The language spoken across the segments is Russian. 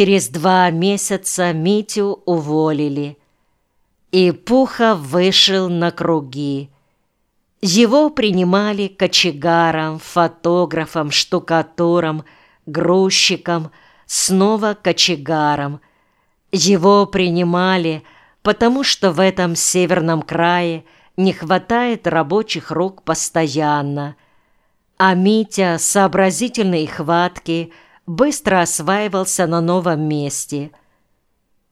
Через два месяца Митю уволили, и Пуха вышел на круги. Его принимали кочегаром, фотографом, штукатуром, грузчиком, снова кочегаром. Его принимали, потому что в этом северном крае не хватает рабочих рук постоянно. А Митя, сообразительный и хваткий, быстро осваивался на новом месте.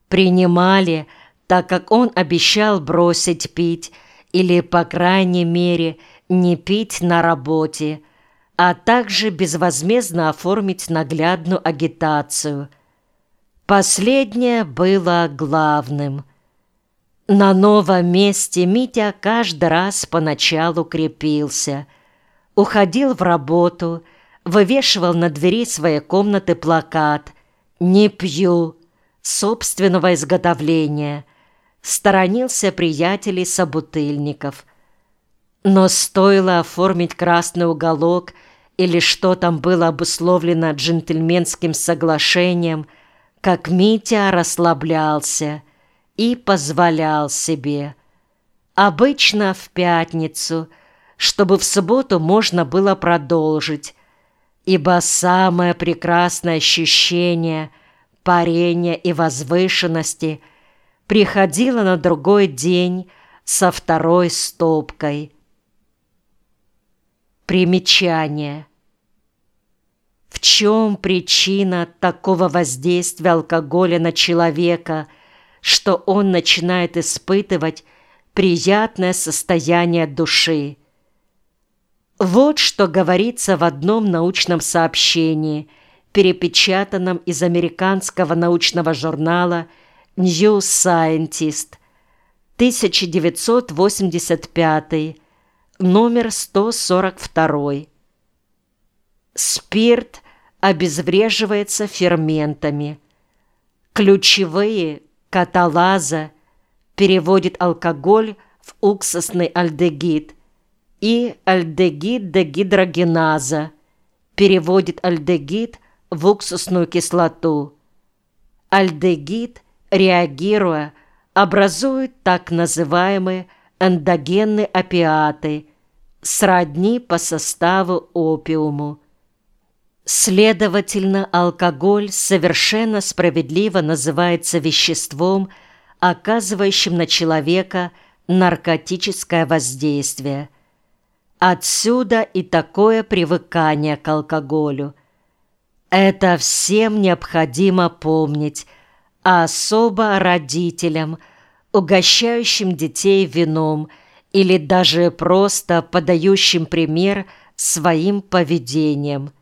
Принимали, так как он обещал бросить пить, или, по крайней мере, не пить на работе, а также безвозмездно оформить наглядную агитацию. Последнее было главным. На новом месте Митя каждый раз поначалу крепился, уходил в работу, вывешивал на двери своей комнаты плакат «Не пью» собственного изготовления – сторонился приятелей-собутыльников. Но стоило оформить красный уголок или что там было обусловлено джентльменским соглашением, как Митя расслаблялся и позволял себе. Обычно в пятницу, чтобы в субботу можно было продолжить, ибо самое прекрасное ощущение парения и возвышенности – приходила на другой день со второй стопкой. Примечание. В чем причина такого воздействия алкоголя на человека, что он начинает испытывать приятное состояние души? Вот что говорится в одном научном сообщении, перепечатанном из американского научного журнала New Scientist, 1985, номер 142. Спирт обезвреживается ферментами. Ключевые каталаза переводит алкоголь в уксусный альдегид и альдегид-дегидрогеназа переводит альдегид в уксусную кислоту. Альдегид – реагируя, образуют так называемые эндогенные опиаты, сродни по составу опиуму. Следовательно, алкоголь совершенно справедливо называется веществом, оказывающим на человека наркотическое воздействие. Отсюда и такое привыкание к алкоголю. Это всем необходимо помнить – а особо родителям, угощающим детей вином или даже просто подающим пример своим поведением.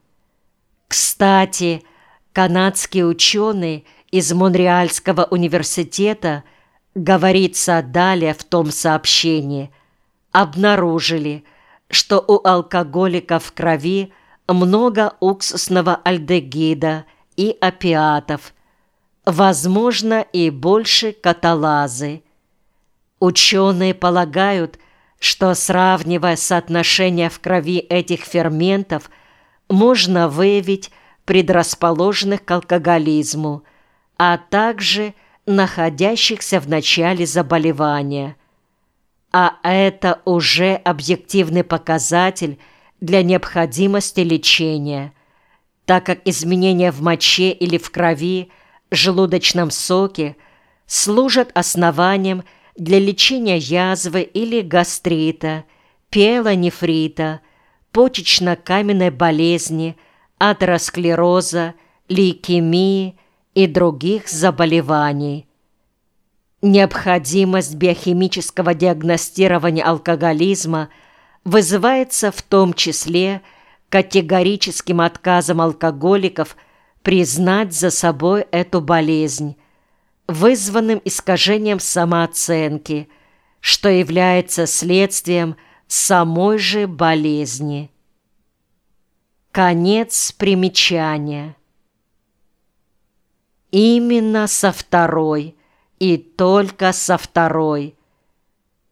Кстати, канадские ученые из Монреальского университета, говорится далее в том сообщении, обнаружили, что у алкоголиков в крови много уксусного альдегида и опиатов – возможно и больше каталазы. Ученые полагают, что, сравнивая соотношение в крови этих ферментов, можно выявить предрасположенных к алкоголизму, а также находящихся в начале заболевания. А это уже объективный показатель для необходимости лечения, так как изменения в моче или в крови – желудочном соке служат основанием для лечения язвы или гастрита, пиелонефрита, почечно-каменной болезни, атеросклероза, лейкемии и других заболеваний. Необходимость биохимического диагностирования алкоголизма вызывается в том числе категорическим отказом алкоголиков признать за собой эту болезнь, вызванным искажением самооценки, что является следствием самой же болезни. Конец примечания. Именно со второй и только со второй.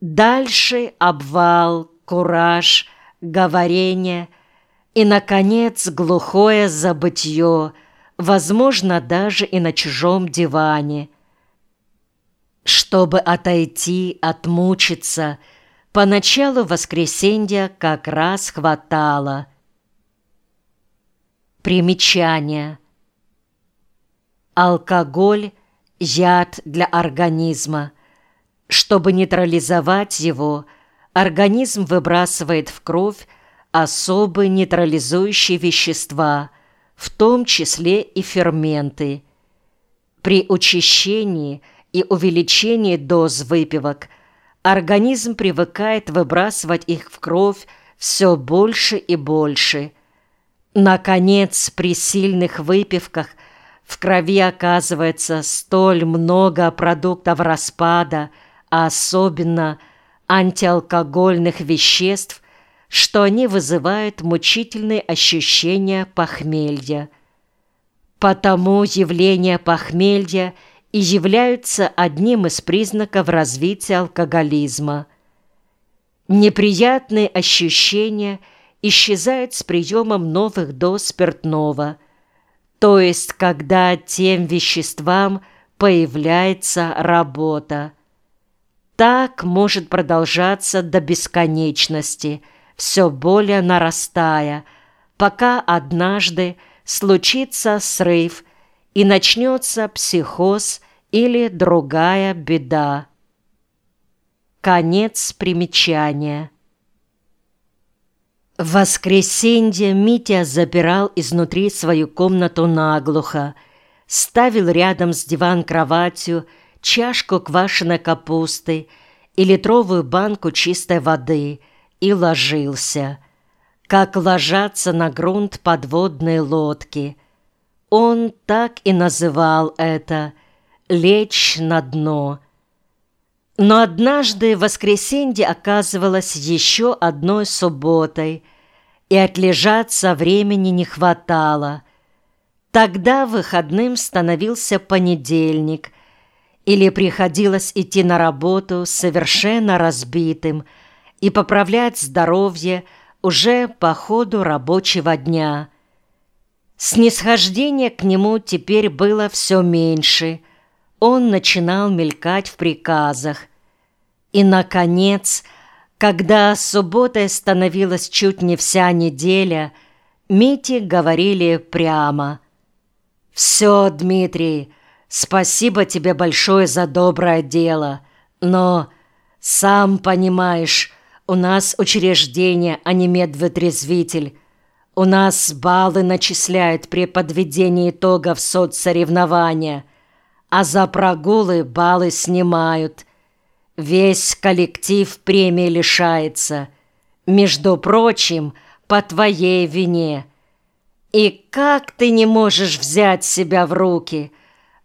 Дальше обвал, кураж, говорение и, наконец, глухое забытье – возможно, даже и на чужом диване. Чтобы отойти, отмучиться, поначалу воскресенья как раз хватало. Примечание. Алкоголь – яд для организма. Чтобы нейтрализовать его, организм выбрасывает в кровь особые нейтрализующие вещества, в том числе и ферменты. При учащении и увеличении доз выпивок организм привыкает выбрасывать их в кровь все больше и больше. Наконец, при сильных выпивках в крови оказывается столь много продуктов распада, а особенно антиалкогольных веществ, что они вызывают мучительные ощущения похмелья. Потому явления похмелья и являются одним из признаков развития алкоголизма. Неприятные ощущения исчезают с приемом новых доз спиртного, то есть когда тем веществам появляется работа. Так может продолжаться до бесконечности – все более нарастая, пока однажды случится срыв и начнется психоз или другая беда. Конец примечания. В воскресенье Митя запирал изнутри свою комнату наглухо, ставил рядом с диван-кроватью чашку квашеной капусты и литровую банку чистой воды – и ложился, как ложатся на грунт подводные лодки. Он так и называл это «лечь на дно». Но однажды воскресенье оказывалось еще одной субботой, и отлежаться времени не хватало. Тогда выходным становился понедельник, или приходилось идти на работу совершенно разбитым, и поправлять здоровье уже по ходу рабочего дня. Снисхождение к нему теперь было все меньше. Он начинал мелькать в приказах. И, наконец, когда субботой становилась чуть не вся неделя, Мите говорили прямо. «Все, Дмитрий, спасибо тебе большое за доброе дело, но, сам понимаешь, у нас учреждение, а не медвотрезвитель. У нас баллы начисляют при подведении итогов соцсоревнования, а за прогулы баллы снимают. Весь коллектив премии лишается. Между прочим, по твоей вине. И как ты не можешь взять себя в руки?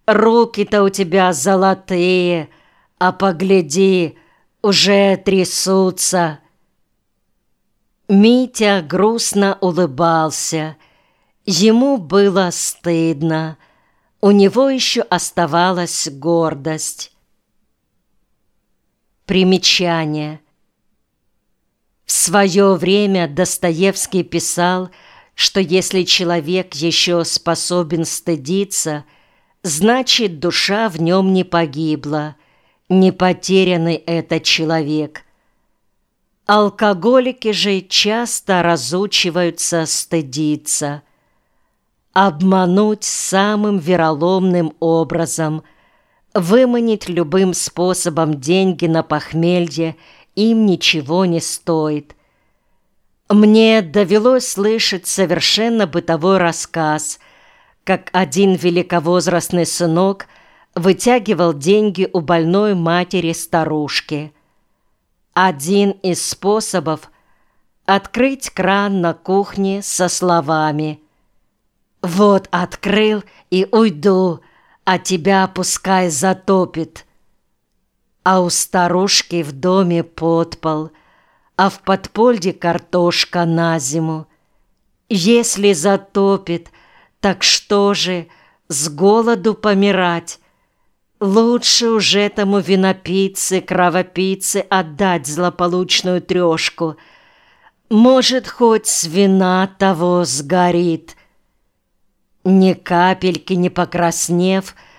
Руки-то у тебя золотые, а погляди, уже трясутся. Митя грустно улыбался. Ему было стыдно. У него еще оставалась гордость. Примечание. В свое время Достоевский писал, что если человек еще способен стыдиться, значит, душа в нем не погибла – не потерянный этот человек. Алкоголики же часто разучиваются стыдиться. Обмануть самым вероломным образом, выманить любым способом деньги на похмелье им ничего не стоит. Мне довелось слышать совершенно бытовой рассказ, как один великовозрастный сынок – вытягивал деньги у больной матери-старушки. Один из способов – открыть кран на кухне со словами «Вот открыл и уйду, а тебя пускай затопит». А у старушки в доме подпол, а в подполье картошка на зиму. Если затопит, так что же, с голоду помирать? Лучше уже этому винопийце, кровопийце отдать злополучную трешку. Может, хоть с вина того сгорит. Ни капельки не покраснев,